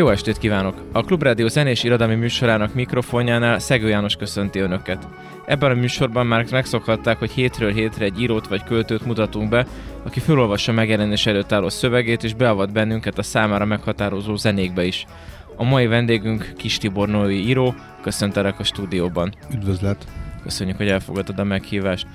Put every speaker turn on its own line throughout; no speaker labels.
Jó estét kívánok! A Klubrádió zenés irodalmi műsorának mikrofonjánál Szegő János köszönti Önöket. Ebben a műsorban már megszokhatták, hogy hétről hétre egy írót vagy költőt mutatunk be, aki felolvassa megjelenés előtt álló szövegét és beavat bennünket a számára meghatározó zenékbe is. A mai vendégünk Kis Tibor Noé író, köszöntelek a stúdióban.
Üdvözlet!
Köszönjük, hogy elfogadtad a meghívást.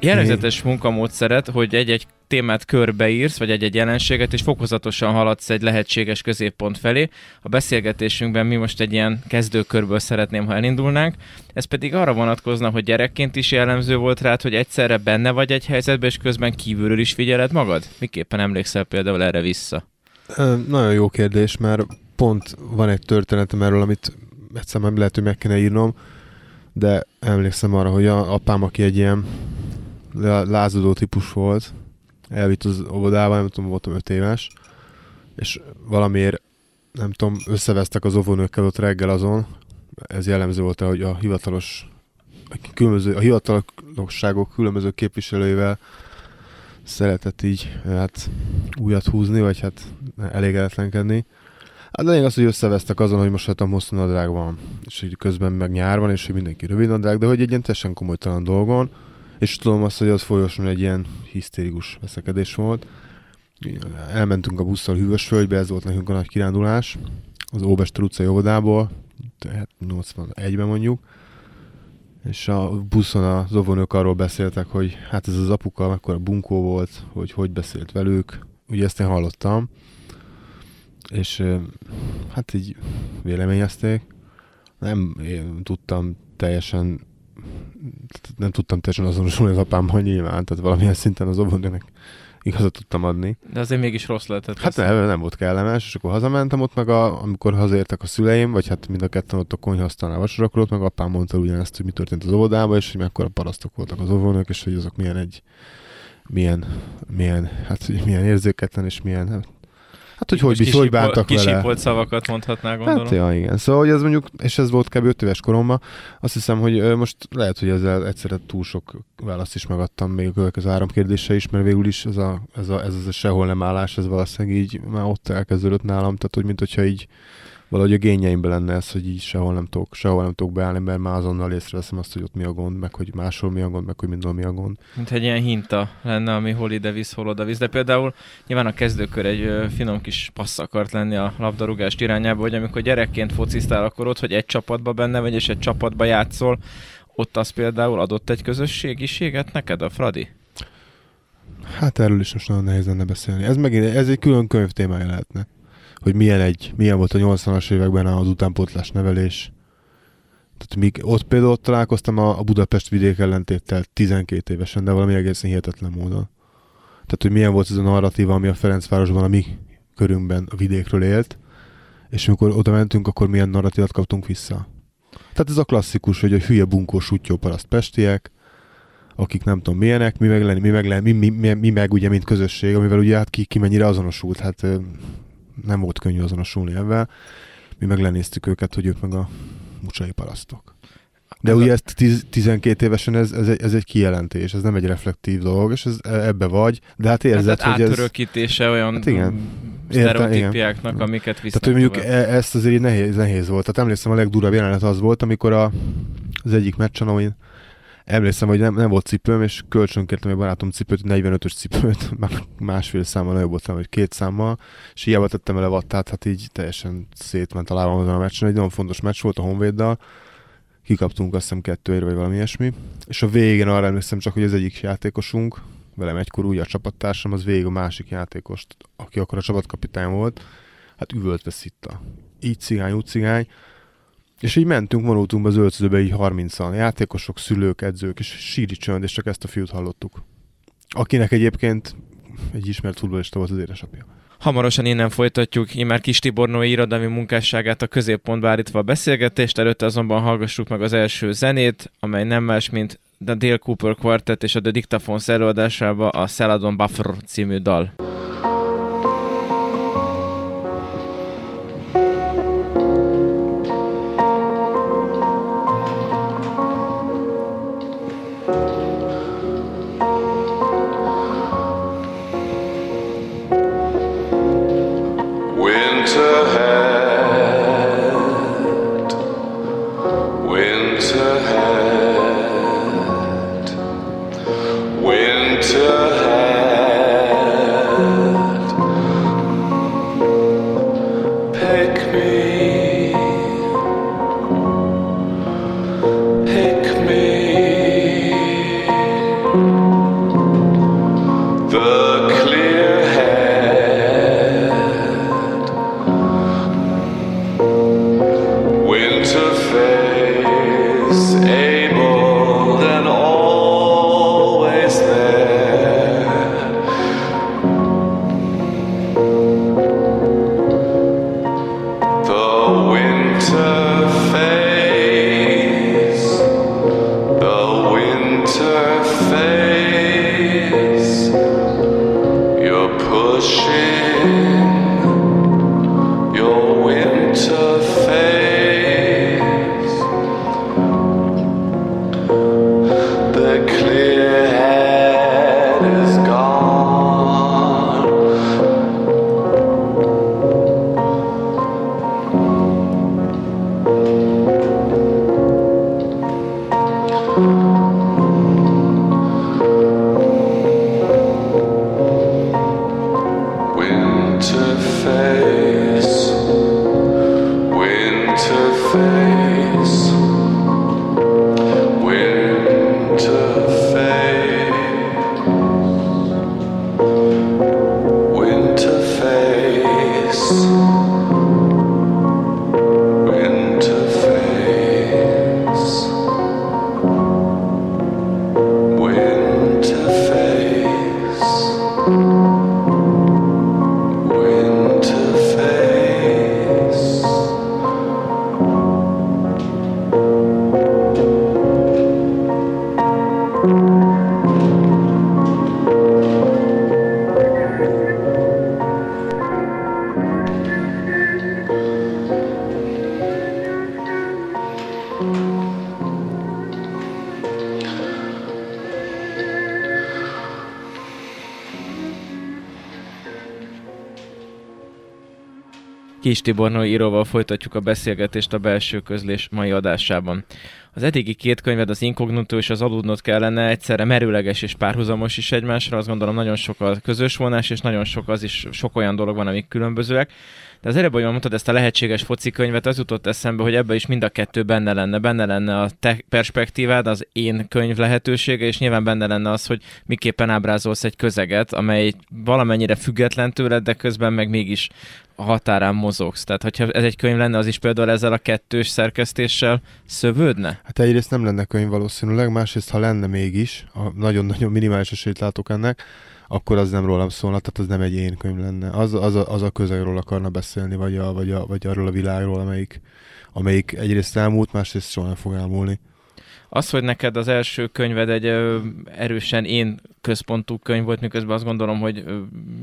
Jellegzetes munkamódszeret, hogy egy-egy témát körbeírsz, vagy egy-egy jelenséget, és fokozatosan haladsz egy lehetséges középpont felé. A beszélgetésünkben mi most egy ilyen kezdőkörből szeretném, ha elindulnánk. Ez pedig arra vonatkozna, hogy gyerekként is jellemző volt rád, hogy egyszerre benne vagy egy helyzetben, és közben kívülről is figyeled magad? Miképpen emlékszel például erre vissza?
Ö, nagyon jó kérdés, mert pont van egy történetem erről, amit egyszer nem lehet, hogy meg kéne írnom, de emlékszem arra, hogy a apám, aki egy ilyen lázadó típus volt, elvitt az óvodába, nem tudom, voltam öt éves, és valamiért, nem tudom, összevesztek az óvónőkkel ott reggel azon, ez jellemző volt, hogy a hivatalos, a, különböző, a hivatalosságok különböző képviselőivel szeretett így hát újat húzni, vagy hát elégedetlenkedni. Hát lényeg az, hogy összevesztek azon, hogy most hát a hosszú nadrág van, és hogy közben meg nyár van, és hogy mindenki rövid nadrág, de hogy egy ilyen teljesen komolytalan dolgon, és tudom azt, hogy az folyosan egy ilyen hisztérikus veszekedés volt. Elmentünk a busszal Hűvösvölgybe, ez volt nekünk a nagy kirándulás, az Óbester utcai óvodából, tehát 81-ben mondjuk, és a buszon az óvónők arról beszéltek, hogy hát ez az apuka mekkora bunkó volt, hogy hogy beszélt velük, ugye ezt én hallottam, és hát így véleményezték. Nem én tudtam teljesen nem tudtam teljesen azonosulni az apámmal nyilván, tehát valamilyen szinten az óvónőnek igazat tudtam adni.
De azért mégis rossz lehetett.
Hát nem, nem volt kellemes, és akkor hazamentem ott meg, a, amikor hazaértek a szüleim, vagy hát mind a ketten ott a konyhasztalnál vacsorakor, ott meg apám mondta ugyanezt, hogy mi történt az óvodában, és hogy mekkora parasztok voltak az óvónők, és hogy azok milyen egy milyen, milyen, hát milyen érzéketlen, és milyen, hát Hát, hogy hogy, hogy bántak
vele. Kisípolt szavakat mondhatná, gondolom.
Hát, ja, igen. Szóval, hogy ez mondjuk, és ez volt kb. 5 éves koromban, azt hiszem, hogy most lehet, hogy ezzel egyszerre túl sok választ is megadtam még a következő három kérdése is, mert végül is ez a, ez a, ez a sehol nem állás, ez valószínűleg így már ott elkezdődött nálam, tehát hogy mint hogyha így valahogy a génjeimben lenne ez, hogy így sehol nem tudok, sehol nem tudok beállni, mert már azonnal észreveszem azt, hogy ott mi a gond, meg hogy máshol mi a gond, meg hogy mindenhol mi a gond.
Mint egy ilyen hinta lenne, ami hol ide visz, hol oda visz. De például nyilván a kezdőkör egy finom kis passz akart lenni a labdarúgást irányába, hogy amikor gyerekként fociztál, akkor ott, hogy egy csapatba benne vagy, és egy csapatba játszol, ott az például adott egy közösségiséget neked a Fradi?
Hát erről is most nagyon nehéz lenne beszélni. Ez megint, ez egy külön könyv témája lehetne hogy milyen, egy, milyen volt a 80-as években az utánpótlás nevelés. Tehát még ott például találkoztam a, a Budapest vidék ellentéttel 12 évesen, de valami egészen hihetetlen módon. Tehát, hogy milyen volt ez a narratíva, ami a Ferencvárosban a mi körünkben a vidékről élt, és amikor oda mentünk, akkor milyen narratívát kaptunk vissza. Tehát ez a klasszikus, hogy a hülye bunkó sutyó paraszt pestiek, akik nem tudom milyenek, mi meg mi meg, mi, mi, mi, mi meg ugye, mint közösség, amivel ugye hát ki, ki mennyire azonosult. Hát nem volt könnyű azonosulni ebben. Mi meg lenéztük őket, hogy ők meg a mucsai parasztok. De ugye ezt 12 évesen ez, ez, egy, ez egy kijelentés, ez nem egy reflektív dolog, és ez ebbe vagy, de hát érzed, hát,
hogy ez... átörökítése olyan hát igen. sztereotípiáknak, amiket visznek
Tehát, hogy mondjuk e, ezt azért nehéz, nehéz volt. Tehát emlékszem, a legdurabb jelenet az volt, amikor a, az egyik meccsen, amin emlékszem, hogy nem, nem volt cipőm, és kölcsönkértem egy barátom cipőt, 45-ös cipőt, másfél számmal nagyobb volt, vagy két számmal, és hiába tettem ele vattát, hát így teljesen szétment a lábam azon a meccsen. Egy nagyon fontos meccs volt a Honvéddal, kikaptunk azt hiszem kettőért, vagy valami ilyesmi, és a végén arra emlékszem csak, hogy az egyik játékosunk, velem egykor úgy a csapattársam, az végig a másik játékost, aki akkor a csapatkapitány volt, hát üvöltve szitta. Így cigány, úgy cigány, és így mentünk, vonultunk be az öltözőbe így 30-an, játékosok, szülők, edzők, és síri csönd, és csak ezt a fiút hallottuk. Akinek egyébként egy ismert futbolista volt az édesapja.
Hamarosan innen folytatjuk immár Kis Tibornói irodalmi munkásságát a középpontba állítva a beszélgetést, előtte azonban hallgassuk meg az első zenét, amely nem más, mint The Dale Cooper Quartet és a The Dictaphones előadásába a Celadon Buffer című dal. Kis Tibornó íróval folytatjuk a beszélgetést a belső közlés mai adásában. Az eddigi két könyved, az Incognito és az Aludnot kellene egyszerre merőleges és párhuzamos is egymásra, azt gondolom nagyon sok a közös vonás, és nagyon sok az is, sok olyan dolog van, amik különbözőek. De az előbb, hogy mondtad ezt a lehetséges foci könyvet, az jutott eszembe, hogy ebbe is mind a kettő benne lenne. Benne lenne a te perspektívád, az én könyv lehetősége, és nyilván benne lenne az, hogy miképpen ábrázolsz egy közeget, amely valamennyire független tőled, de közben meg mégis határán mozogsz. Tehát, hogyha ez egy könyv lenne, az is például ezzel a kettős szerkesztéssel szövődne?
Hát egyrészt nem lenne könyv valószínűleg, másrészt, ha lenne mégis, a nagyon-nagyon minimális esélyt látok ennek, akkor az nem rólam szólna, tehát az nem egy én könyv lenne. Az, az, a, az a közegről akarna beszélni, vagy, a, vagy, a, vagy arról a világról, amelyik, amelyik egyrészt elmúlt, másrészt soha nem fog elmúlni.
Az, hogy neked az első könyved egy ö, erősen én központú könyv volt, miközben azt gondolom, hogy ö,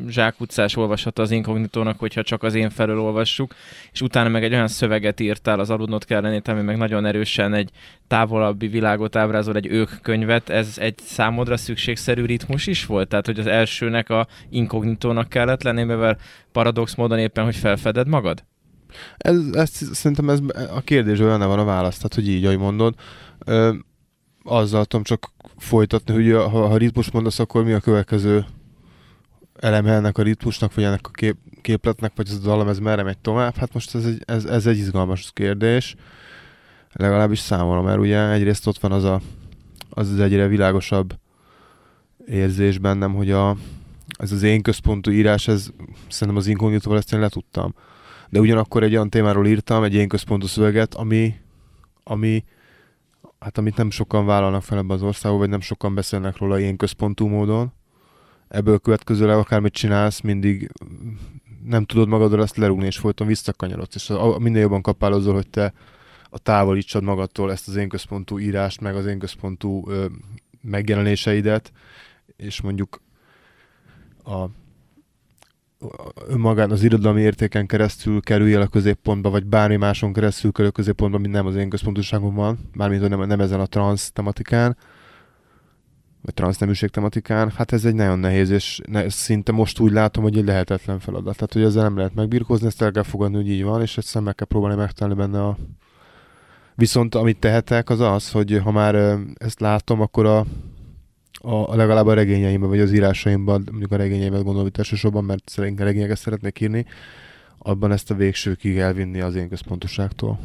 Zsák utcás olvasata az inkognitónak, hogyha csak az én felől olvassuk, és utána meg egy olyan szöveget írtál az aludnot kellene, ami meg nagyon erősen egy távolabbi világot ábrázol, egy ők könyvet, ez egy számodra szükségszerű ritmus is volt? Tehát, hogy az elsőnek a inkognitónak kellett lenni, mivel paradox módon éppen, hogy felfeded magad?
Ez, ez, szerintem ez a kérdésben benne van a válasz, tehát hogy így, ahogy mondod, azzal tudom csak folytatni, hogy ha, ha ritmus mondasz, akkor mi a következő eleme ennek a ritmusnak, vagy ennek a kép, képletnek, vagy ez a dallam, ez merre megy tovább? Hát most ez egy, ez, ez egy izgalmas kérdés, legalábbis számomra, mert ugye egyrészt ott van az a, az, az egyre világosabb érzés bennem, hogy a, ez az én központú írás, ez szerintem az inkognitóval ezt én letudtam. De ugyanakkor egy olyan témáról írtam, egy én központú szöveget, ami, ami hát amit nem sokan vállalnak fel ebbe az országba, vagy nem sokan beszélnek róla ilyen központú módon. Ebből következőleg akármit csinálsz, mindig nem tudod magadról ezt lerúgni, és folyton visszakanyarodsz, és minél jobban kapálozol, hogy te a távolítsad magadtól ezt az én központú írást, meg az én központú ö, megjelenéseidet, és mondjuk a önmagán az irodalmi értéken keresztül kerülj el a középpontba, vagy bármi máson keresztül kerül a középpontba, mint nem az én központúságom van, mármint nem, nem ezen a transz tematikán, vagy transzneműség tematikán, hát ez egy nagyon nehéz, és ne, szinte most úgy látom, hogy egy lehetetlen feladat. Tehát, hogy ezzel nem lehet megbirkózni, ezt el kell fogadni, hogy így van, és egyszerűen meg kell próbálni megtalálni benne a... Viszont amit tehetek, az az, hogy ha már ezt látom, akkor a, a, legalább a regényeimben, vagy az írásaimban, mondjuk a regényeimet gondolom itt elsősorban, mert szerintem regényeket szeretnék írni, abban ezt a végsőkig elvinni az én központoságtól.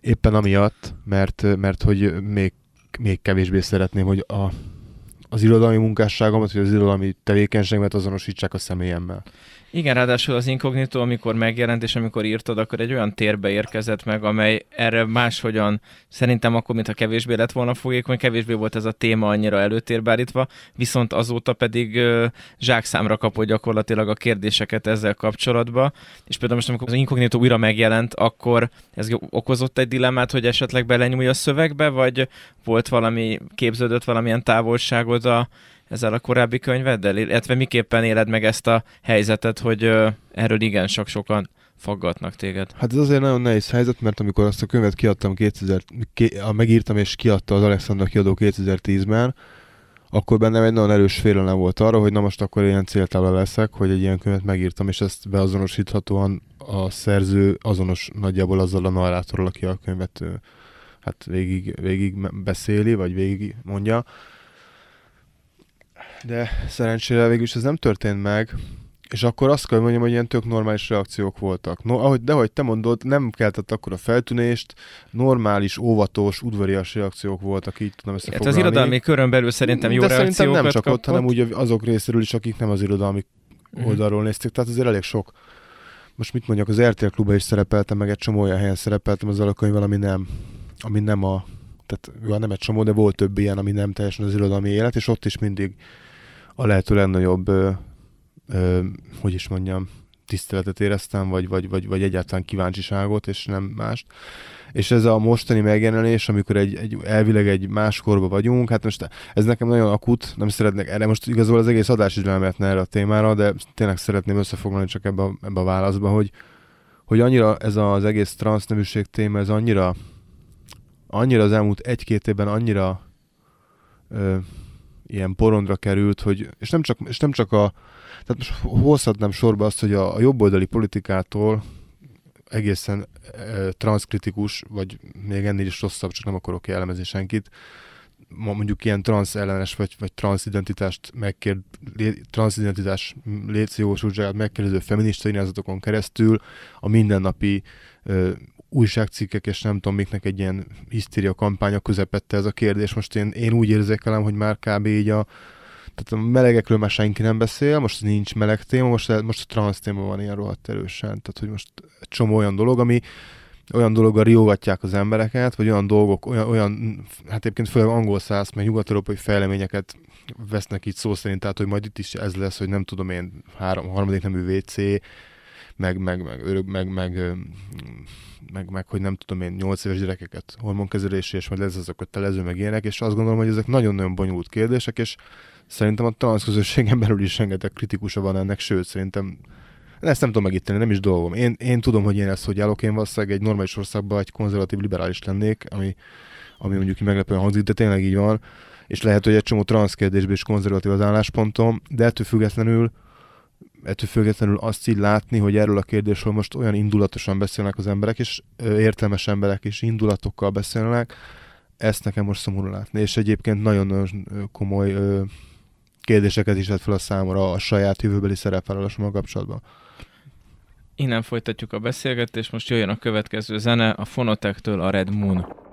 Éppen amiatt, mert, mert hogy még, még kevésbé szeretném, hogy a, az irodalmi munkásságomat, vagy az irodalmi tevékenységemet azonosítsák a személyemmel.
Igen, ráadásul az inkognitó, amikor megjelent, és amikor írtad, akkor egy olyan térbe érkezett meg, amely erre máshogyan, szerintem akkor, mintha kevésbé lett volna fogékony, kevésbé volt ez a téma annyira előtérbe állítva, viszont azóta pedig uh, zsákszámra kapott gyakorlatilag a kérdéseket ezzel kapcsolatban. És például most, amikor az inkognitó újra megjelent, akkor ez okozott egy dilemmát, hogy esetleg belenyúlj a szövegbe, vagy volt valami, képződött valamilyen távolságod a, ezzel a korábbi könyveddel? Illetve miképpen éled meg ezt a helyzetet, hogy erről igen sok-sokan faggatnak téged?
Hát ez azért nagyon nehéz helyzet, mert amikor azt a könyvet kiadtam 2000, megírtam és kiadta az Alexandra kiadó 2010-ben, akkor bennem egy nagyon erős félelem volt arra, hogy na most akkor ilyen céltábla leszek, hogy egy ilyen könyvet megírtam, és ezt beazonosíthatóan a szerző azonos nagyjából azzal a narrátorral, aki a könyvet hát végig, végig beszéli, vagy végig mondja de szerencsére végül is ez nem történt meg, és akkor azt kell mondjam, hogy ilyen tök normális reakciók voltak. No, ahogy, de ahogy te mondod, nem keltett akkor a feltűnést, normális, óvatos, udvarias reakciók voltak, így tudom ezt
Hát az irodalmi körön belül szerintem jó de reakciókat szerintem
nem csak
kapott.
ott, hanem úgy azok részéről is, akik nem az irodalmi uh-huh. oldalról nézték, tehát azért elég sok. Most mit mondjak, az RTL klubban is szerepeltem, meg egy csomó olyan helyen szerepeltem az alakönyvvel, ami nem, ami nem a, tehát jó, nem egy csomó, de volt több ilyen, ami nem teljesen az irodalmi élet, és ott is mindig a lehető legnagyobb, hogy is mondjam, tiszteletet éreztem, vagy, vagy, vagy, vagy egyáltalán kíváncsiságot, és nem mást. És ez a mostani megjelenés, amikor egy, egy elvileg egy más korba vagyunk, hát most ez nekem nagyon akut, nem szeretnék, erre most igazából az egész adás is lemetne erre a témára, de tényleg szeretném összefoglalni csak ebbe a, ebbe a válaszba, hogy, hogy annyira ez az egész transzneműség téma, ez annyira, annyira az elmúlt egy-két évben annyira ö, ilyen porondra került, hogy, és nem csak, és nem csak a, tehát most hozhatnám sorba azt, hogy a, a jobboldali politikától egészen e, transzkritikus, vagy még ennél is rosszabb, csak nem akarok jellemezni senkit, mondjuk ilyen transz ellenes, vagy, vagy transzidentitást megkér, transzidentitás létszjósultságát megkérdező feminista irányzatokon keresztül a mindennapi újságcikkek, és nem tudom, miknek egy ilyen hisztéria kampánya közepette ez a kérdés. Most én, én úgy érzékelem, hogy már kb. így a, tehát a melegekről már senki nem beszél, most nincs meleg téma, most, most a transz téma van ilyen rohadt erősen. Tehát, hogy most egy csomó olyan dolog, ami olyan dologgal riogatják az embereket, vagy olyan dolgok, olyan, olyan hát egyébként főleg angol száz, meg nyugat-európai fejleményeket vesznek itt szó szerint, tehát hogy majd itt is ez lesz, hogy nem tudom én, három, harmadik nemű WC, meg, meg, meg, örök, meg, meg, meg, meg, hogy nem tudom én, 8 éves gyerekeket hormonkezelési, és majd lesz azok a telező, meg ilyenek, és azt gondolom, hogy ezek nagyon-nagyon bonyolult kérdések, és szerintem a transz közösségen belül is rengeteg kritikusa van ennek, sőt, szerintem ezt nem tudom megítélni, nem is dolgom. Én, én tudom, hogy én ezt hogy állok, én valószínűleg egy normális országban egy konzervatív liberális lennék, ami, ami mondjuk meglepően hangzik, de tényleg így van, és lehet, hogy egy csomó transz kérdésben is konzervatív az álláspontom, de ettől függetlenül ettől függetlenül azt így látni, hogy erről a kérdésről most olyan indulatosan beszélnek az emberek, és értelmes emberek is indulatokkal beszélnek, ezt nekem most szomorú látni, és egyébként nagyon-nagyon komoly kérdéseket is vett fel a számomra a saját jövőbeli szerepvállalásommal kapcsolatban.
Innen folytatjuk a beszélgetést, most jöjjön a következő zene, a Fonotektől a Red Moon.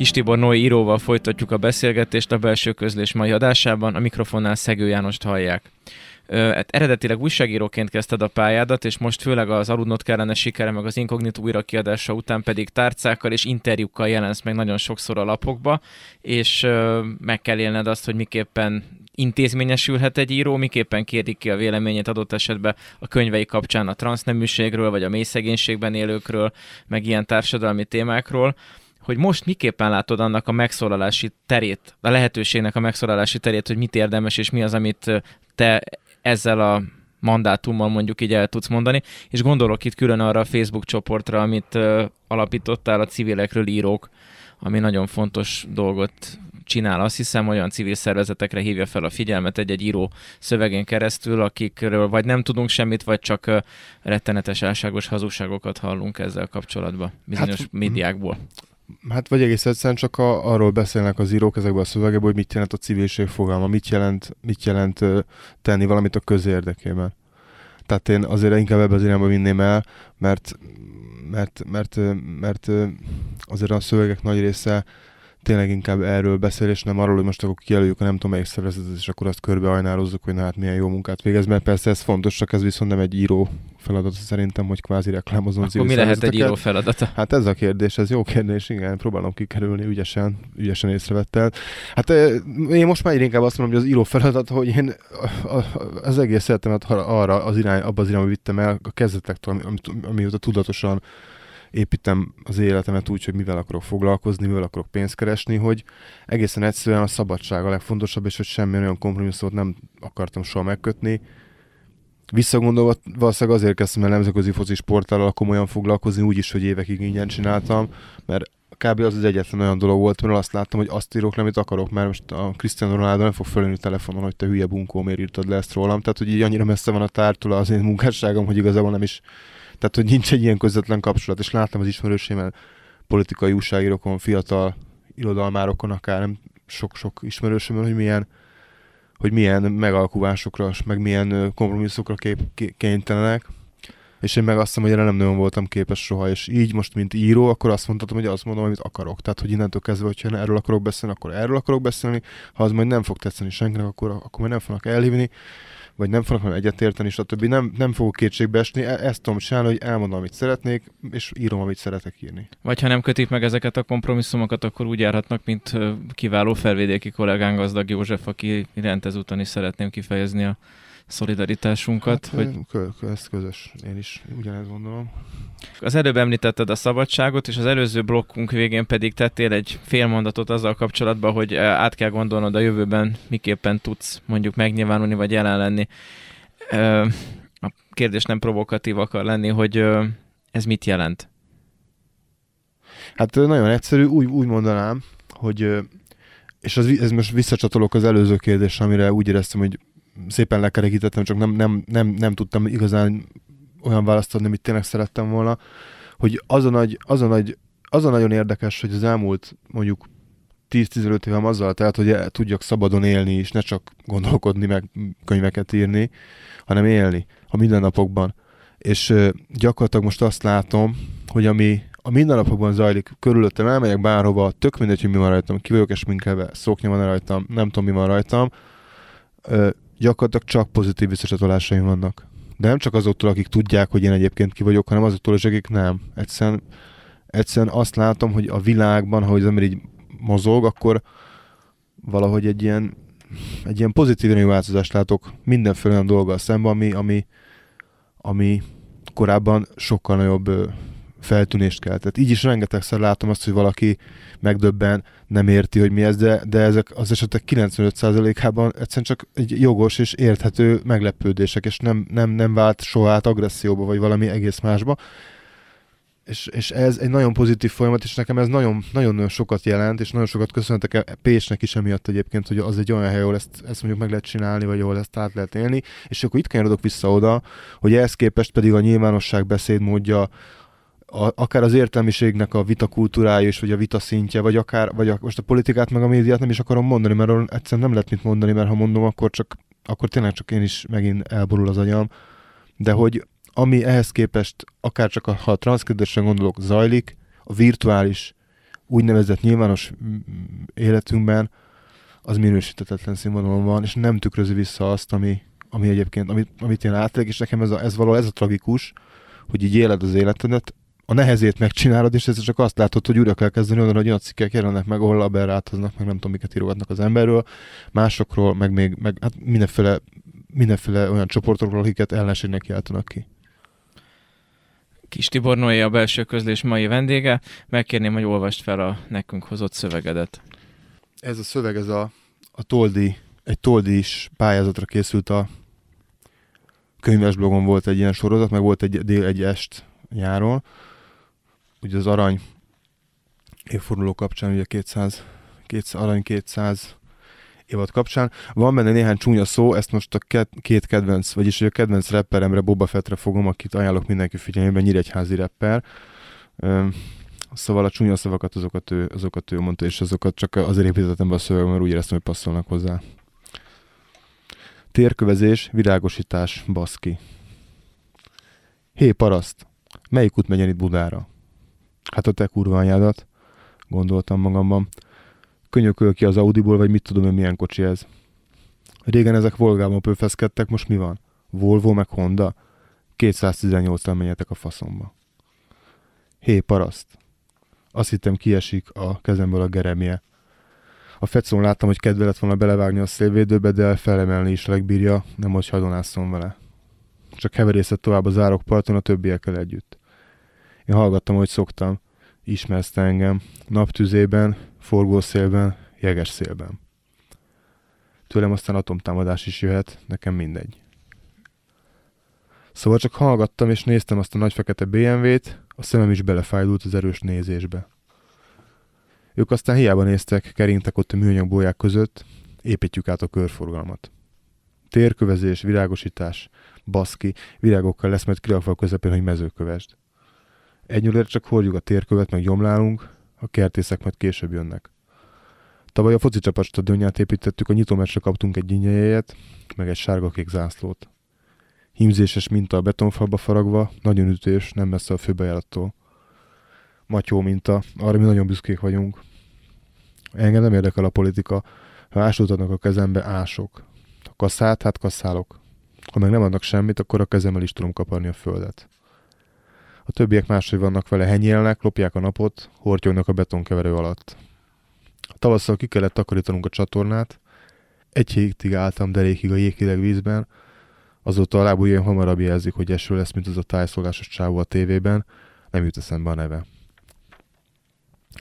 Kis Tibor Noé íróval folytatjuk a beszélgetést a belső közlés mai adásában, a mikrofonnál Szegő Jánost hallják. Hát eredetileg újságíróként kezdted a pályádat, és most főleg az Aludnot kellene sikere, meg az Incognito újra kiadása után pedig tárcákkal és interjúkkal jelensz meg nagyon sokszor a lapokba, és meg kell élned azt, hogy miképpen intézményesülhet egy író, miképpen kérik ki a véleményét adott esetben a könyvei kapcsán a transzneműségről, vagy a mély szegénységben élőkről, meg ilyen társadalmi témákról hogy most miképpen látod annak a megszólalási terét, a lehetőségnek a megszólalási terét, hogy mit érdemes és mi az, amit te ezzel a mandátummal mondjuk így el tudsz mondani, és gondolok itt külön arra a Facebook csoportra, amit uh, alapítottál a civilekről írók, ami nagyon fontos dolgot csinál. Azt hiszem, olyan civil szervezetekre hívja fel a figyelmet egy-egy író szövegén keresztül, akikről vagy nem tudunk semmit, vagy csak uh, rettenetes álságos hazugságokat hallunk ezzel kapcsolatban bizonyos hát, médiákból.
Hát vagy egész egyszerűen csak a, arról beszélnek az írók ezekben a szövegekben, hogy mit jelent a civilség fogalma, mit jelent, mit jelent tenni valamit a közérdekében. Tehát én azért inkább ebbe az irányba vinném el, mert, mert, mert, mert azért a szövegek nagy része tényleg inkább erről beszél, és nem arról, hogy most akkor kijelöljük a nem tudom melyik szervezetet, és akkor azt körbeajnározzuk, hogy na hát milyen jó munkát végez, mert persze ez fontos, csak ez viszont nem egy író feladat szerintem, hogy kvázi reklámozom
Akkor mi lehet egy író feladata?
Hát ez a kérdés, ez jó kérdés, igen, próbálom kikerülni ügyesen, ügyesen észrevettel. Hát én most már inkább azt mondom, hogy az író feladat, hogy én az egész életemet arra az irány, abba az irányba vittem el a kezdetektől, amióta tudatosan építem az életemet úgy, hogy mivel akarok foglalkozni, mivel akarok pénzt keresni, hogy egészen egyszerűen a szabadság a legfontosabb, és hogy semmi olyan kompromisszumot nem akartam soha megkötni. Visszagondolva valószínűleg azért kezdtem el nemzetközi foci sportállal komolyan foglalkozni, úgy is, hogy évekig ingyen csináltam, mert kb. az az egyetlen olyan dolog volt, mert azt láttam, hogy azt írok le, amit akarok, mert most a Cristiano Ronaldo nem fog fölönni telefonon, hogy te hülye bunkó, miért írtad le ezt rólam. Tehát, hogy így annyira messze van a tártól az én munkásságom, hogy igazából nem is tehát, hogy nincs egy ilyen közvetlen kapcsolat, és láttam az ismerősémmel politikai újságírókon, fiatal irodalmárokon, akár nem sok-sok ismerősömmel, hogy milyen, hogy milyen megalkuvásokra, meg milyen kompromisszokra kép, kénytelenek, és én meg azt hiszem, hogy erre nem nagyon voltam képes soha, és így most, mint író, akkor azt mondhatom, hogy azt mondom, amit akarok. Tehát, hogy innentől kezdve, hogyha erről akarok beszélni, akkor erről akarok beszélni, ha az majd nem fog tetszeni senkinek, akkor, akkor majd nem fognak elhívni, vagy nem fognak egyetérteni, stb. Nem, nem fogok kétségbe esni, e- ezt tudom csinálni, hogy elmondom, amit szeretnék, és írom, amit szeretek írni.
Vagy ha nem kötik meg ezeket a kompromisszumokat, akkor úgy járhatnak, mint kiváló felvidéki kollégán gazdag József, aki iránt ezúton is szeretném kifejezni a szolidaritásunkat.
Hát, hogy... Kö, ez közös, én is ugyanezt gondolom.
Az előbb említetted a szabadságot, és az előző blokkunk végén pedig tettél egy fél mondatot azzal kapcsolatban, hogy át kell gondolnod a jövőben, miképpen tudsz mondjuk megnyilvánulni, vagy jelen lenni. A kérdés nem provokatív akar lenni, hogy ez mit jelent?
Hát nagyon egyszerű, úgy, úgy mondanám, hogy és az, ez most visszacsatolok az előző kérdésre, amire úgy éreztem, hogy szépen lekerekítettem, csak nem, nem, nem, nem tudtam igazán olyan választ adni, amit tényleg szerettem volna, hogy az a, nagy, az a, nagy, az a nagyon érdekes, hogy az elmúlt mondjuk 10-15 évem azzal tehát, hogy tudjak szabadon élni, és ne csak gondolkodni, meg könyveket írni, hanem élni a mindennapokban. És gyakorlatilag most azt látom, hogy ami a mindennapokban zajlik, körülöttem elmegyek bárhova, tök mindegy, hogy mi van rajtam, ki vagyok esminkelve, szoknya van rajtam, nem tudom, mi van rajtam, gyakorlatilag csak pozitív visszacsatolásaim vannak. De nem csak azoktól, akik tudják, hogy én egyébként ki vagyok, hanem azoktól is, akik nem. Egyszerűen, egyszerűen azt látom, hogy a világban, ha az ember így mozog, akkor valahogy egy ilyen, egy ilyen pozitív változást látok mindenféle olyan dolggal szemben, ami, ami, ami korábban sokkal nagyobb feltűnést keltett. Így is rengetegszer látom azt, hogy valaki megdöbben, nem érti, hogy mi ez, de, de ezek az esetek 95%-ában egyszerűen csak egy jogos és érthető meglepődések, és nem, nem, nem vált soha át agresszióba, vagy valami egész másba. És, és ez egy nagyon pozitív folyamat, és nekem ez nagyon, nagyon, nagyon sokat jelent, és nagyon sokat köszönhetek e Pésnek is emiatt egyébként, hogy az egy olyan hely, ahol ezt, ezt mondjuk meg lehet csinálni, vagy ahol ezt át lehet élni, és akkor itt kanyarodok vissza oda, hogy ehhez képest pedig a nyilvánosság beszédmódja, a, akár az értelmiségnek a vita kultúrája is, vagy a vita szintje, vagy akár, vagy a, most a politikát meg a médiát nem is akarom mondani, mert arról egyszerűen nem lehet mit mondani, mert ha mondom, akkor csak, akkor tényleg csak én is megint elborul az agyam. De hogy ami ehhez képest, akár csak a, ha a transzkriptesen gondolok, zajlik, a virtuális úgynevezett nyilvános életünkben az minősítetetlen színvonalon van, és nem tükrözi vissza azt, ami, ami egyébként, amit, amit én átlag, és nekem ez, a, ez való, ez a tragikus, hogy így éled az életedet, a nehezét megcsinálod, és ez csak azt látod, hogy újra kell kezdeni onnan, hogy olyan cikkek jelennek meg, ahol aberrátoznak, meg nem tudom, miket írogatnak az emberről, másokról, meg még meg, hát mindenféle, mindenféle olyan csoportokról, akiket ellenségnek kiáltanak ki.
Kis Tibor Noé, a belső közlés mai vendége. Megkérném, hogy olvast fel a nekünk hozott szövegedet.
Ez a szöveg, ez a, a Toldi, egy Toldi is pályázatra készült a könyves blogon volt egy ilyen sorozat, meg volt egy dél egy est nyáron. Ugye az arany évforduló kapcsán, ugye 200, 200 arany 200 évad kapcsán. Van benne néhány csúnya szó, ezt most a két kedvenc, vagyis a kedvenc rapperemre, Boba Fettre fogom, akit ajánlok mindenki figyelmében, nyíregyházi rapper. Szóval a csúnya szavakat azokat ő, azokat ő mondta, és azokat csak azért építettem be a szövegben, mert úgy éreztem, hogy passzolnak hozzá. Térkövezés, virágosítás, baszki. Hé, paraszt, melyik út megyen itt Budára? Hát a te kurva gondoltam magamban. Könyököl ki az Audiból, vagy mit tudom én, milyen kocsi ez. Régen ezek Volgában pöfeszkedtek, most mi van? Volvo meg Honda? 218-tal menjetek a faszomba. Hé, paraszt! Azt hittem kiesik a kezemből a geremje. A fecón láttam, hogy kedve lett volna belevágni a szélvédőbe, de felemelni is legbírja, nem hogy hadonászom vele. Csak heverészett tovább az árokparton a többiekkel együtt. Én hallgattam, hogy szoktam. Ismersz engem. Naptüzében, forgószélben, jeges szélben. Tőlem aztán atomtámadás is jöhet, nekem mindegy. Szóval csak hallgattam és néztem azt a nagy fekete BMW-t, a szemem is belefájdult az erős nézésbe. Ők aztán hiába néztek, keringtek ott a műanyagbóják között, építjük át a körforgalmat. Térkövezés, virágosítás, baszki, virágokkal lesz majd kirakva a közepén, hogy mezőkövesd. Egyelőre csak hordjuk a térkövet, meg gyomlálunk, a kertészek majd később jönnek. Tavaly a foci csapat stadionját építettük, a nyitómeccsre kaptunk egy ingyejejet, meg egy sárga-kék zászlót. Hímzéses minta a betonfalba faragva, nagyon ütős, nem messze a főbejárattól. Matyó minta, arra mi nagyon büszkék vagyunk. Engem nem érdekel a politika, ha ásót adnak a kezembe, ások. Ha kasszát, hát kasszálok. Ha meg nem adnak semmit, akkor a kezemmel is tudom kaparni a földet. A többiek máshogy vannak vele, henyélnek, lopják a napot, hortyognak a betonkeverő alatt. Tavasszal ki kellett takarítanunk a csatornát, egy hétig álltam derékig a jéghileg vízben, azóta a lábujjaim hamarabb jelzik, hogy eső lesz, mint az a tájszólásos csávó a tévében, nem jut eszembe a neve.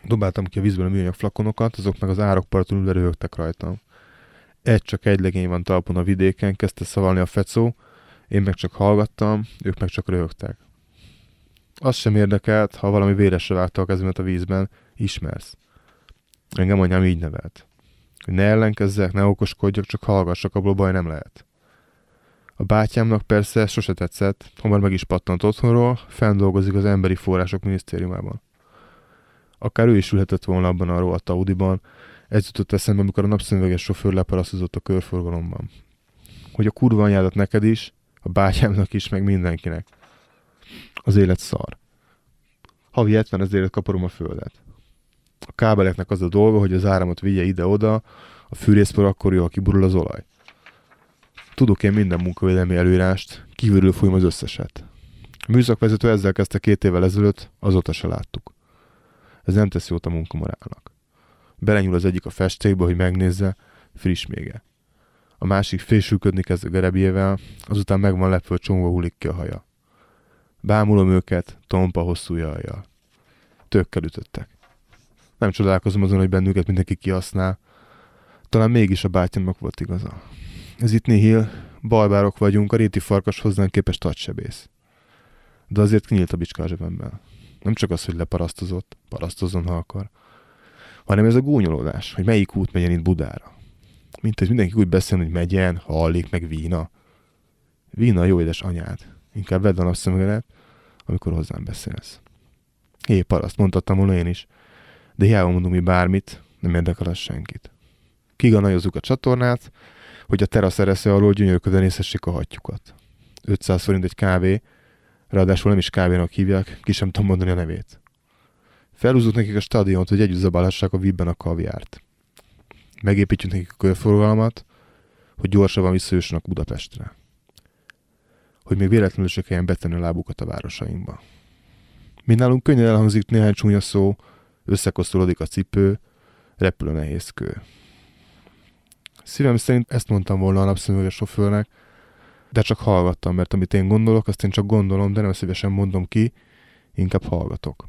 Dobáltam ki a vízből a műanyag flakonokat, azok meg az árokparton ülve röhögtek rajtam. Egy csak egy legény van talpon a vidéken, kezdte szavalni a fecó, én meg csak hallgattam, ők meg csak röhögtek. Az sem érdekelt, ha valami véresre vágta a kezemet a vízben, ismersz. Engem anyám így nevelt. Hogy ne ellenkezzek, ne okoskodjak, csak hallgassak, abból baj nem lehet. A bátyámnak persze sose tetszett, hamar meg is pattant otthonról, dolgozik az emberi források minisztériumában. Akár ő is ülhetett volna abban a rohadt Audiban, ez jutott eszembe, amikor a napszemüveges sofőr leparasztozott a körforgalomban. Hogy a kurva anyádat neked is, a bátyámnak is, meg mindenkinek. Az élet szar. Havi 70 ezért kaparom a földet. A kábeleknek az a dolga, hogy az áramot vigye ide-oda, a fűrészpor akkor jó, aki burul az olaj. Tudok én minden munkavédelmi előírást, kívülről fújom az összeset. A műszakvezető ezzel kezdte két évvel ezelőtt, azóta se láttuk. Ez nem tesz jót a munkamorálnak. Belenyúl az egyik a festékbe, hogy megnézze, friss mége. A másik fésülködni kezd a gerebjével, azután meg van lepve, csomó hullik ki a haja. Bámulom őket, tompa hosszú jajjal. Tökkel ütöttek. Nem csodálkozom azon, hogy bennünket mindenki kihasznál. Talán mégis a bátyámnak volt igaza. Ez itt nihil, balbárok vagyunk, a réti farkas hozzánk képest agysebész. De azért kinyílt a bicska a. Nem csak az, hogy leparasztozott, parasztozzon, ha akar, hanem ez a gúnyolódás, hogy melyik út megyen itt Budára. Mint hogy mindenki úgy beszél, hogy megyen, hallik, meg vína. Vína, jó édes anyád. Inkább vedd a napszemüveget, amikor hozzám beszélsz. Hé, paraszt, mondhattam volna én is. De hiába mondom mi bármit, nem érdekel az senkit. Kiganajozzuk a csatornát, hogy a terasz eresze alól gyönyörködön észessék a hattyukat. 500 forint egy kávé, ráadásul nem is kávénak hívják, ki sem tudom mondani a nevét. Felhúzzuk nekik a stadiont, hogy együtt zabálhassák a vízben a kaviárt. Megépítjük nekik a körforgalmat, hogy gyorsabban visszajussanak Budapestre. Hogy még véletlenül se kelljen betenni a lábukat a városainkba. Mi nálunk könnyen elhangzik néhány csúnya szó, összekosztolódik a cipő, repül a nehéz kő. Szívem szerint ezt mondtam volna a napszemüveges sofőrnek, de csak hallgattam, mert amit én gondolok, azt én csak gondolom, de nem szívesen mondom ki, inkább hallgatok.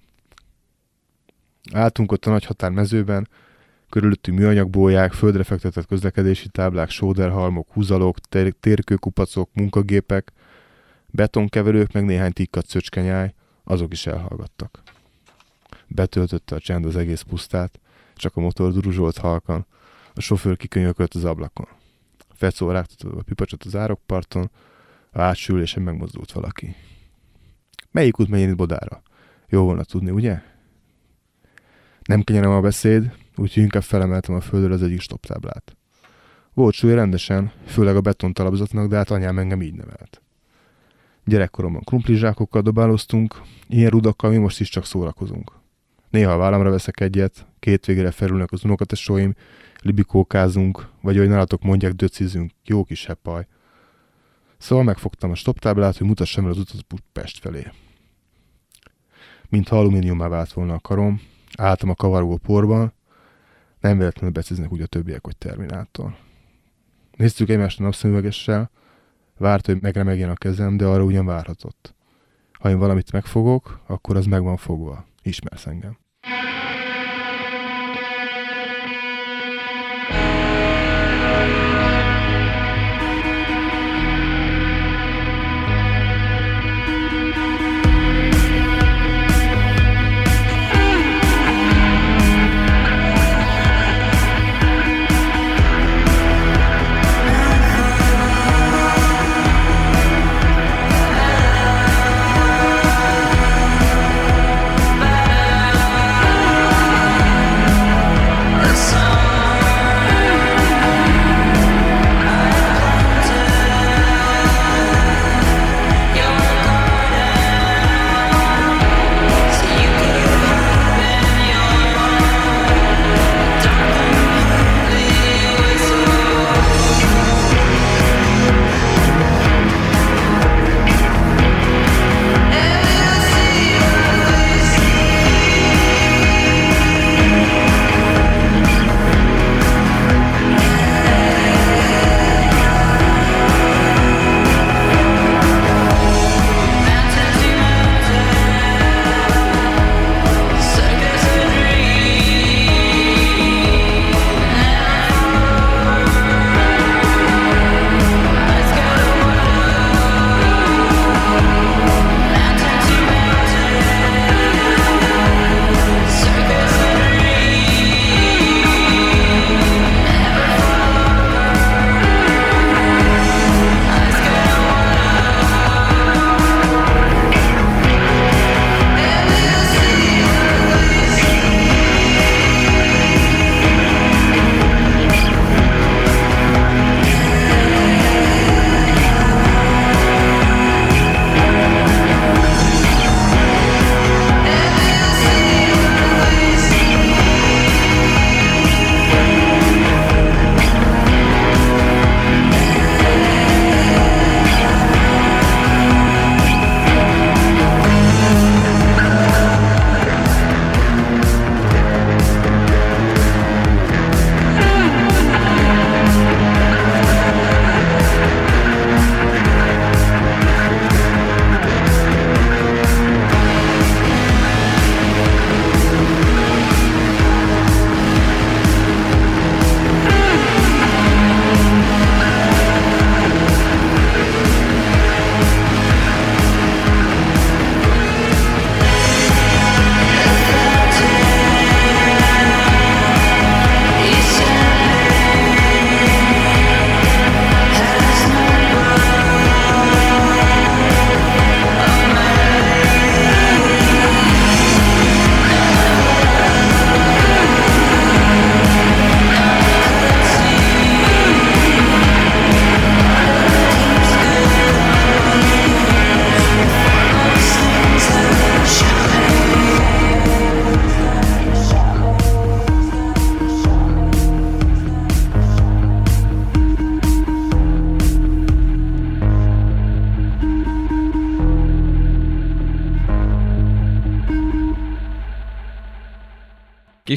Álltunk ott a nagy határmezőben, körülöttünk műanyagbóják, földre fektetett közlekedési táblák, sóderhalmok, húzalok, térkőkupacok, munkagépek, betonkeverők, meg néhány tikkat szöcskenyáj, azok is elhallgattak. Betöltötte a csend az egész pusztát, csak a motor duruzsolt halkan, a sofőr kikönyökölt az ablakon. Fecó rágtatott a pipacsot az árokparton, a átsülésen megmozdult valaki. Melyik út megy itt Bodára? Jó volna tudni, ugye? Nem kenyerem a beszéd, úgyhogy inkább felemeltem a földről az egyik stoptáblát. Volt súly rendesen, főleg a betontalapzatnak, de hát anyám engem így nevelt. Gyerekkoromban krumplizsákokkal dobáloztunk, ilyen rudakkal mi most is csak szórakozunk. Néha a vállamra veszek egyet, két végére felülnek az unokatesóim, libikókázunk, vagy hogy nálatok mondják, döcizünk, jó kis heppaj. Szóval megfogtam a stoptáblát, hogy mutassam el az utat Pest felé. Mintha alumíniumá vált volna a karom, álltam a kavargó porban, nem véletlenül beciznek úgy a többiek, hogy Terminátor. Néztük egymást a napszemüvegessel, várt, hogy megremegjen a kezem, de arra ugyan várhatott. Ha én valamit megfogok, akkor az meg van fogva. Ismersz engem.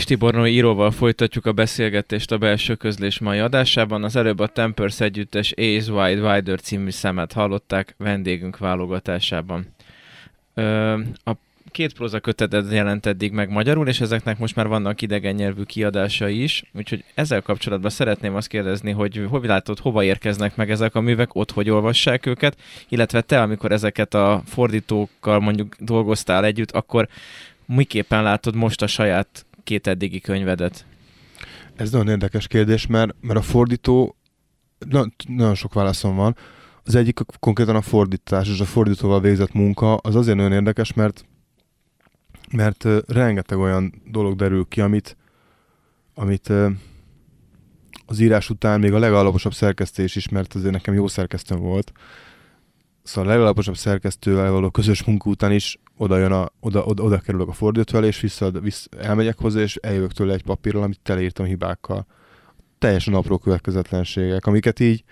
Kis Tibornó íróval folytatjuk a beszélgetést a belső közlés mai adásában. Az előbb a Tempers együttes Ace Wide Wider című szemet hallották vendégünk válogatásában. Ö, a két próza kötetet jelent eddig meg magyarul, és ezeknek most már vannak idegen nyelvű kiadásai is, úgyhogy ezzel kapcsolatban szeretném azt kérdezni, hogy hogy látod, hova érkeznek meg ezek a művek, ott hogy olvassák őket, illetve te, amikor ezeket a fordítókkal mondjuk dolgoztál együtt, akkor miképpen látod most a saját két eddigi könyvedet?
Ez nagyon érdekes kérdés, mert, mert a fordító, na, nagyon sok válaszom van. Az egyik konkrétan a fordítás és a fordítóval végzett munka, az azért nagyon érdekes, mert mert uh, rengeteg olyan dolog derül ki, amit, amit uh, az írás után még a legalaposabb szerkesztés is, mert azért nekem jó szerkesztőm volt, szóval a legalaposabb szerkesztővel való közös munka után is oda, jön a, oda, oda, oda kerülök a fordítóval, és vissza, vissza, elmegyek hozzá, és eljövök tőle egy papírral, amit teleírtam hibákkal. Teljesen apró következetlenségek, amiket így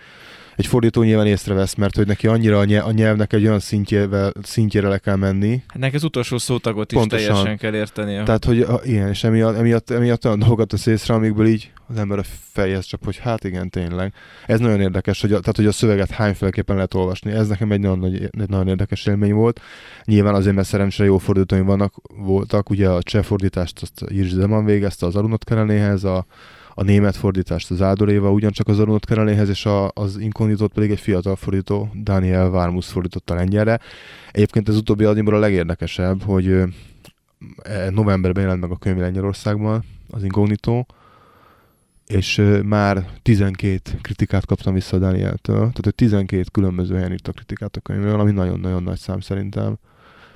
egy fordító nyilván észrevesz, mert hogy neki annyira a nyelvnek egy olyan szintjével, szintjére le kell menni.
Hát neki az utolsó szótagot is Pontosan. teljesen kell érteni.
Tehát, hogy a, ilyen, és emiatt, emiatt, emiatt olyan dolgokat tesz észre, amikből így az ember a fejhez csak, hogy hát igen, tényleg. Ez nagyon érdekes, hogy a, tehát, hogy a szöveget hányféleképpen lehet olvasni. Ez nekem egy nagyon, nagy, egy nagyon érdekes élmény volt. Nyilván azért, mert szerencsére jó fordítóim vannak, voltak. Ugye a cseh fordítást azt Jirzs Zeman végezte az Arunot Kerenéhez, a, a német fordítást az Ádoréva ugyancsak az Arunot Kereléhez, és a, az Inkognitót pedig egy fiatal fordító, Daniel Vármus fordította lengyelre. Egyébként ez utóbbi adimból a legérdekesebb, hogy e, novemberben jelent meg a könyv Lengyelországban, az Inkognitó, és már 12 kritikát kaptam vissza Danieltől, tehát hogy 12 különböző helyen írt a kritikát a könyvről, ami nagyon-nagyon nagy szám szerintem.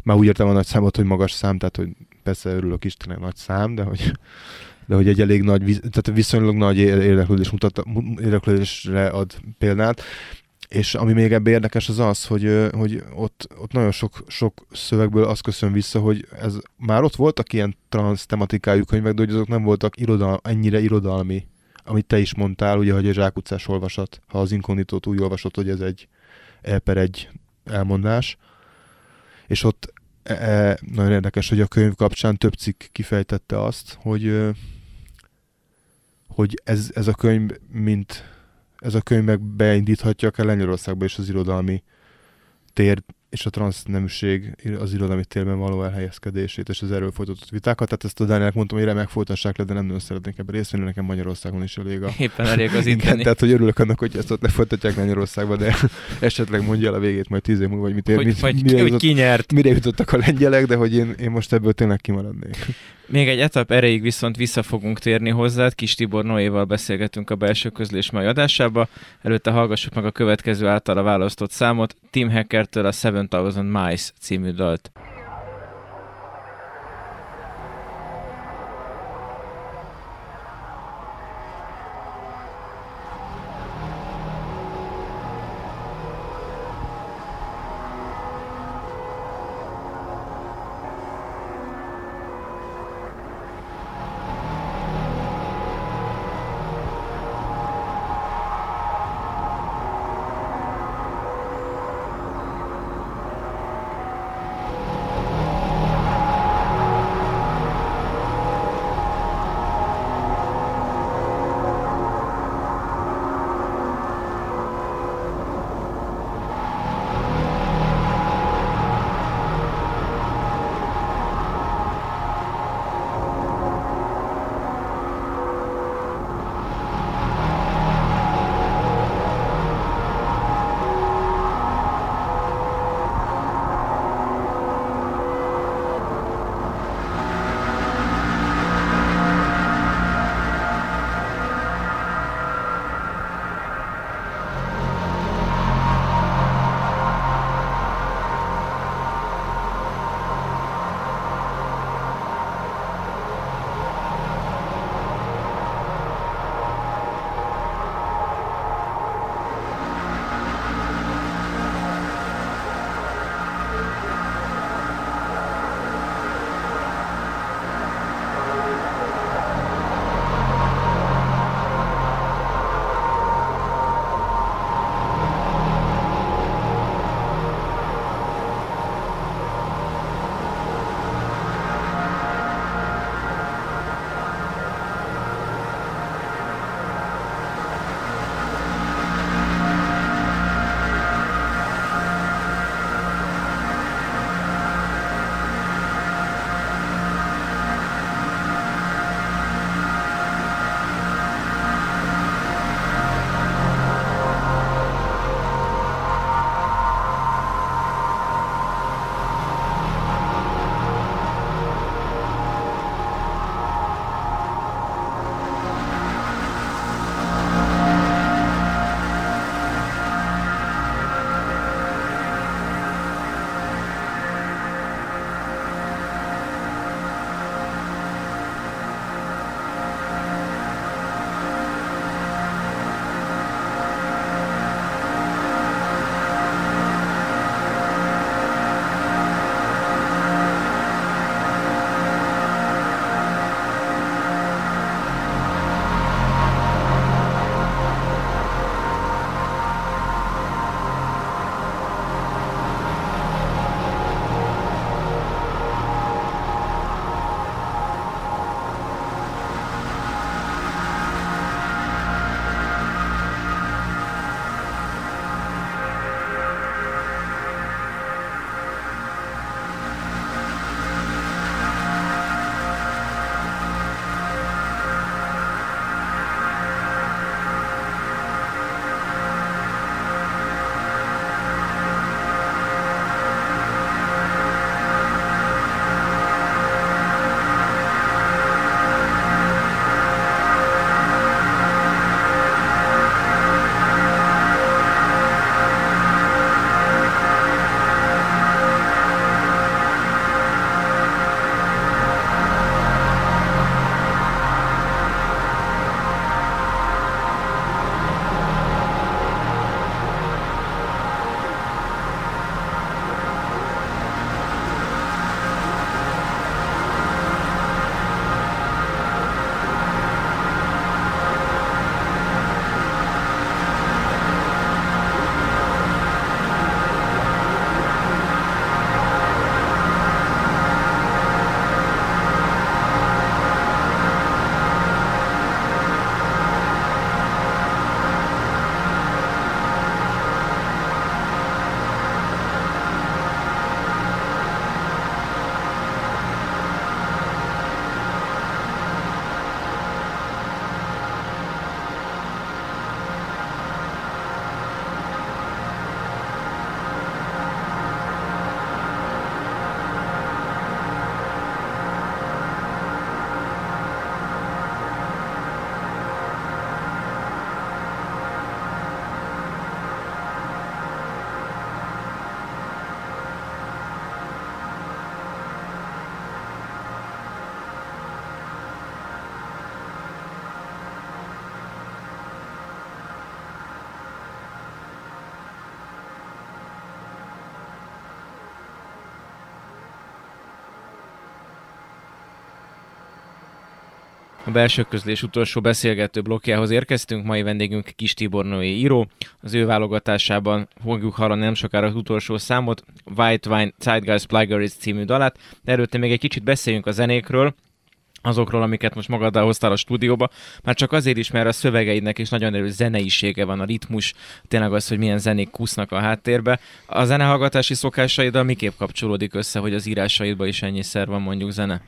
Már úgy értem a nagy számot, hogy magas szám, tehát hogy persze örülök Istennek nagy szám, de hogy de hogy egy elég nagy, tehát viszonylag nagy érdeklődés mutat, érdeklődésre ad példát. És ami még ebben érdekes az az, hogy, hogy ott, ott nagyon sok, sok szövegből azt köszön vissza, hogy ez már ott voltak ilyen transz tematikájú könyvek, de hogy azok nem voltak irodal, ennyire irodalmi, amit te is mondtál, ugye, hogy egy zsákutcás olvasat, ha az inkognitót úgy olvasott, hogy ez egy e per egy elmondás. És ott e, e, nagyon érdekes, hogy a könyv kapcsán több cikk kifejtette azt, hogy hogy ez, ez a könyv, mint ez a könyv meg beindíthatja akár Lengyelországba is az irodalmi tér és a transzneműség az irodalmi térben való elhelyezkedését és az erről folytatott vitákat. Tehát ezt a Dánielek mondtam, hogy remek folytassák le, de nem nagyon szeretnék ebben részt venni, nekem Magyarországon is elég a...
Éppen elég az itteni.
Tehát, hogy örülök annak, hogy ezt ott lefolytatják Magyarországba, de esetleg mondja el a végét majd tíz év múlva, hogy mit ér,
hogy,
mit,
vagy, mire, hogy jutott, kinyert.
mire jutottak a lengyelek, de hogy én, én most ebből tényleg kimaradnék.
Még egy etap erejéig viszont vissza fogunk térni hozzá. Kis Tibor Noéval beszélgetünk a belső közlés mai adásába. Előtte hallgassuk meg a következő általa választott számot, Tim Hackertől a 7000 Mice című dalt. A belső közlés utolsó beszélgető blokkjához érkeztünk. Mai vendégünk Kis Tibor Noé író. Az ő válogatásában fogjuk hallani nem sokára az utolsó számot, White Wine Zeitgeist Plagiarism című dalát. De előtte még egy kicsit beszéljünk a zenékről azokról, amiket most magaddal hoztál a stúdióba, már csak azért is, mert a szövegeidnek is nagyon erős zeneisége van, a ritmus, tényleg az, hogy milyen zenék kusznak a háttérbe. A zenehallgatási szokásaiddal miképp kapcsolódik össze, hogy az írásaidban is ennyi szer van mondjuk zene?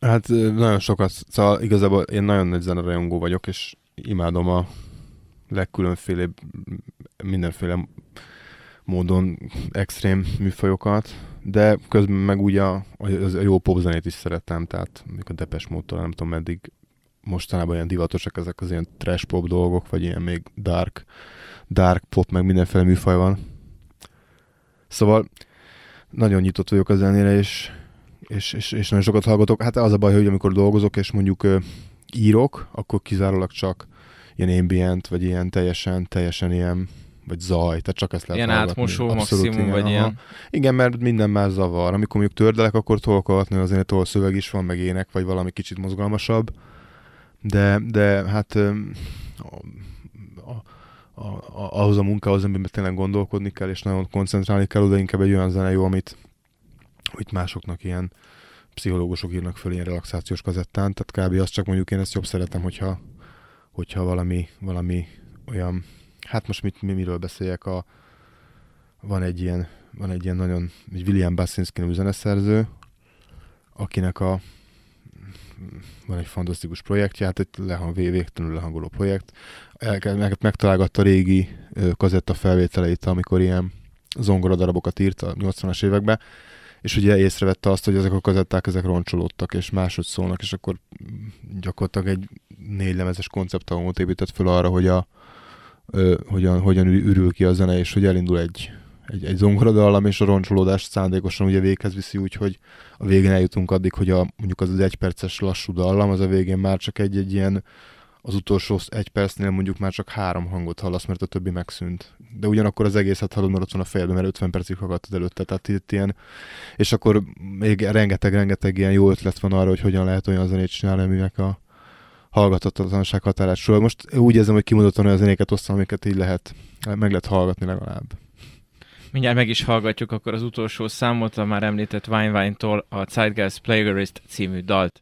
Hát nagyon sokat, szóval igazából én nagyon nagy zenerajongó vagyok, és imádom a legkülönfélébb, mindenféle módon extrém műfajokat, de közben meg ugye a, a, a jó popzenét is szeretem, tehát a Depes módtól nem tudom meddig mostanában ilyen divatosak ezek az ilyen trash pop dolgok, vagy ilyen még dark, dark pop, meg mindenféle műfaj van. Szóval nagyon nyitott vagyok a zenére, és, és, és, és nagyon sokat hallgatok. Hát az a baj, hogy amikor dolgozok, és mondjuk írok, akkor kizárólag csak ilyen ambient, vagy ilyen teljesen, teljesen ilyen vagy zaj, tehát csak ezt lehet
Ilyen
hallgatni.
átmosó
Abszolút,
maximum,
igen,
vagy
aha.
ilyen.
Igen, mert minden más zavar. Amikor mondjuk tördelek, akkor tudok hallgatni azért, ahol szöveg is van, meg ének, vagy valami kicsit mozgalmasabb. De, de hát a, a, a, ahhoz a munkához, amiben tényleg gondolkodni kell, és nagyon koncentrálni kell, oda inkább egy olyan zene jó, amit, amit másoknak ilyen pszichológusok írnak föl ilyen relaxációs kazettán, tehát kb. azt csak mondjuk én ezt jobb szeretem, hogyha, hogyha valami, valami olyan, hát most mit, mi, miről beszéljek, a, van egy ilyen, van egy ilyen nagyon, egy William Basinski zeneszerző, akinek a van egy fantasztikus projektje, hát egy lehang, végtelenül lehangoló projekt. El, meg, megtalálgatta régi ö, kazetta felvételeit, amikor ilyen zongora darabokat írt a 80-as években, és ugye észrevette azt, hogy ezek a kazetták ezek roncsolódtak, és máshogy szólnak, és akkor gyakorlatilag egy négy lemezes konceptalmot épített föl arra, hogy a, ö, hogyan, hogyan ürül ki a zene, és hogy elindul egy, egy, egy zongoradallam, és a roncsolódást szándékosan ugye véghez viszi úgy, hogy a végén eljutunk addig, hogy a, mondjuk az az egyperces lassú dallam, az a végén már csak egy, egy ilyen az utolsó egy percnél mondjuk már csak három hangot hallasz, mert a többi megszűnt. De ugyanakkor az egészet hallod, mert ott van a fejedben, mert 50 percig hallgattad előtte, tehát itt ilyen, és akkor még rengeteg-rengeteg ilyen jó ötlet van arra, hogy hogyan lehet olyan zenét csinálni, aminek a hallgatatlanság határát sorol. Most úgy érzem, hogy kimondottan olyan zenéket osztam, amiket így lehet, meg lehet hallgatni legalább.
Mindjárt meg is hallgatjuk akkor az utolsó számot, a már említett Wine Wine-tól a Zeitgeist Plagiarist című dalt.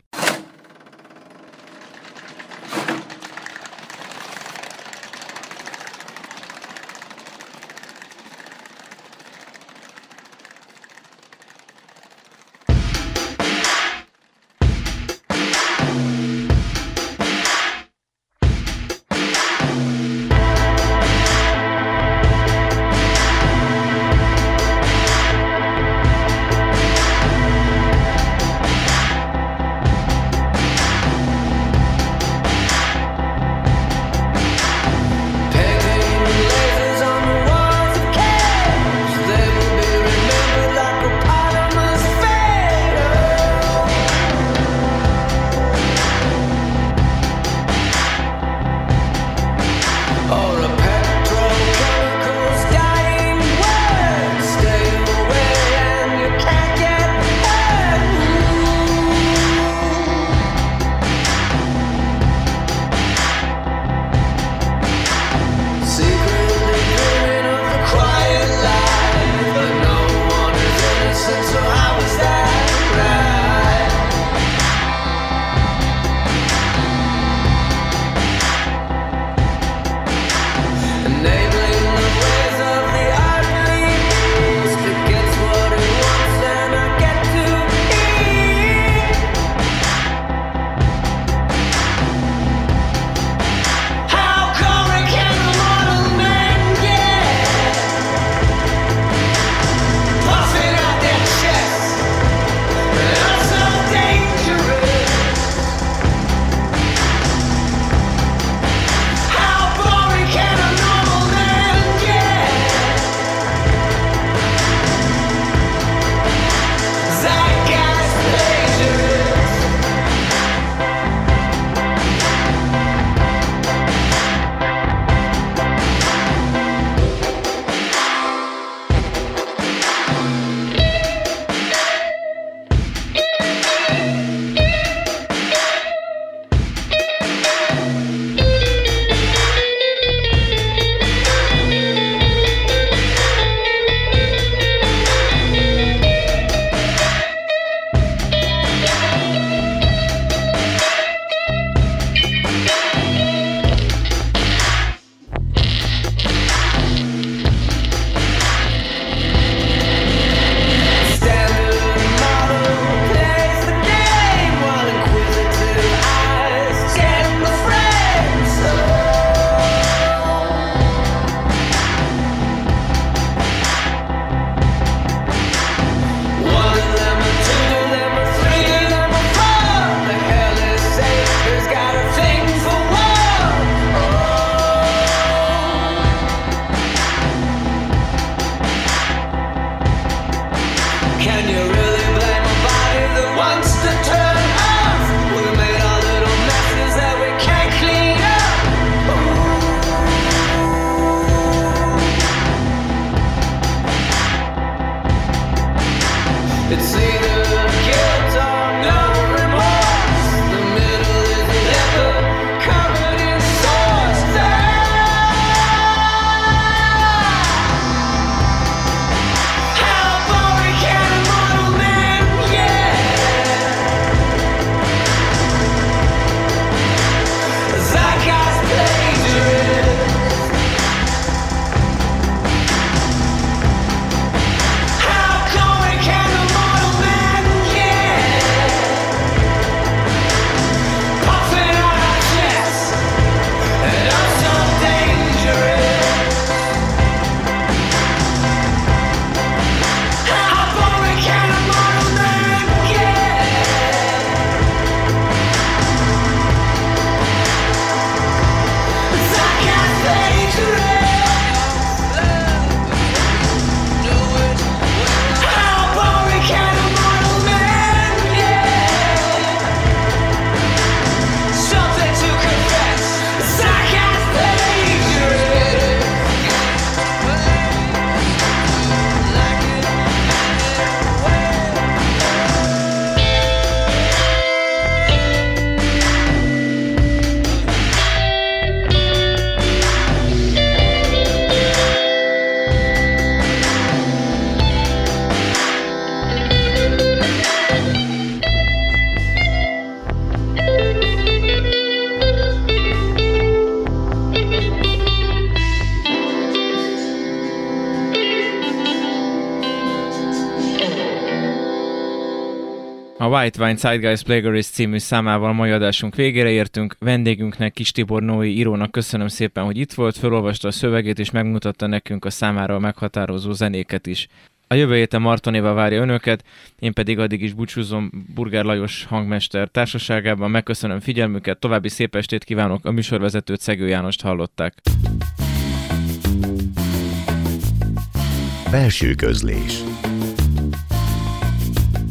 White Wine Zeitgeist Plagiarist című számával mai adásunk végére értünk. Vendégünknek Kis Tibor Noé írónak köszönöm szépen, hogy itt volt, felolvasta a szövegét és megmutatta nekünk a számára meghatározó zenéket is. A jövő héten Martonéva várja önöket, én pedig addig is búcsúzom Burgár Lajos hangmester társaságában. Megköszönöm figyelmüket, további szép estét kívánok, a műsorvezetőt Szegő Jánost hallották.
Belső közlés